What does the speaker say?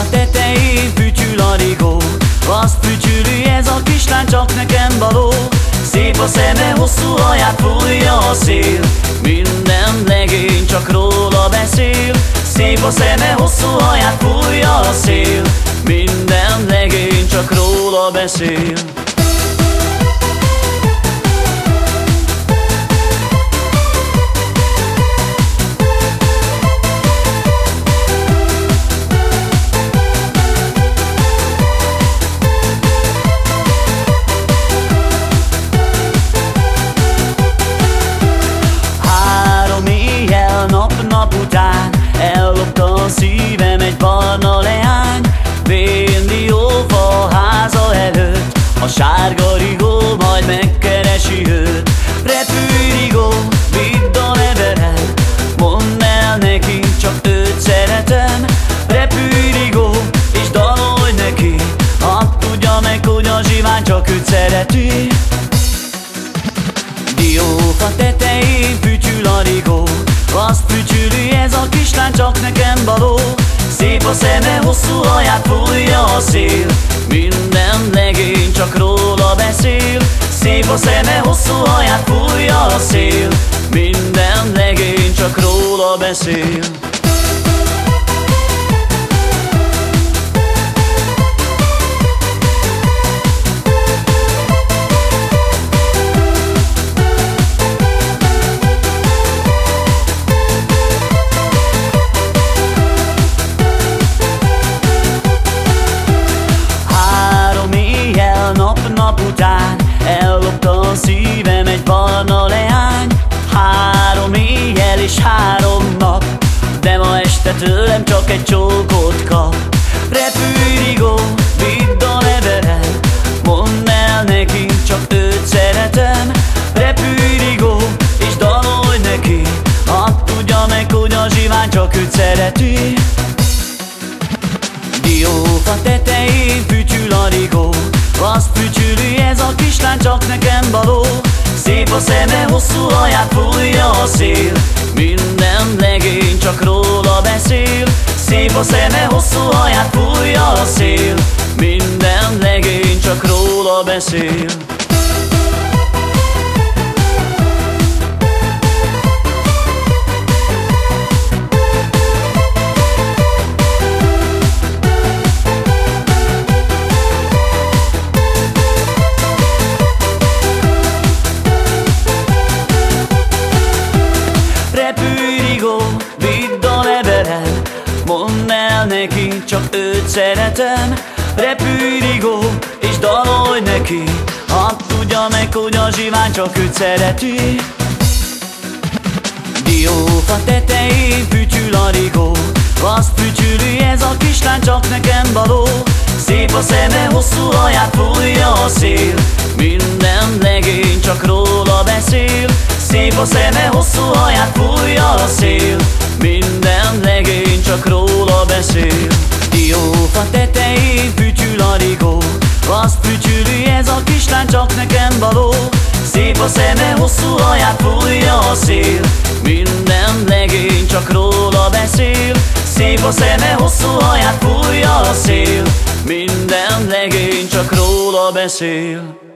Diófa tetején fütyül a rigó. Azt fütyüli ez a kislány csak nekem való. Szép a szeme, hosszú haját fújja a szél. Minden legény csak róla beszél. Szép a szeme, hosszú haját fújja a szél. Minden legény csak róla beszél sárga Fütyüli ez a kislány, csak nekem való. Szép a szeme, hosszú haját fújja a szél. Minden legény csak róla beszél. Szép a szeme, hosszú haját fújja a szél. Minden legény csak róla beszél Te tőlem csak egy csókot kap. Repülj rigó, vidd a nevelem Mondd el neki, csak őt szeretem. Repülj rigó, és dalolj neki Hadd tudja meg, hogy a zsivány csak őt szereti. Diófa tetején fütyül a rigó Azt fütyüli ez a kislány csak nekem való. Szép a szeme, hosszú haját fújja a szél Szép a szeme, hosszú haját fújja a szél. Minden legény csak róla beszél Mondd el neki, csak őt szeretem. Repülj rigó, és dalolj neki. Hadd tudja meg, hogy a zsivány csak őt szereti. Diófa tetején fütyül a rigó. Azt fütyüli ez a kislány csak nekem való. Szép a szeme, hosszú haját fújja a szél. Minden legény csak róla beszél. Szép a szeme, hosszú haját fújja a szél való. Szép a szeme, hosszú haját fújja a szél. Minden legény csak róla beszél. Szép a szeme, hosszú haját fújja a szél. Minden legény csak róla beszél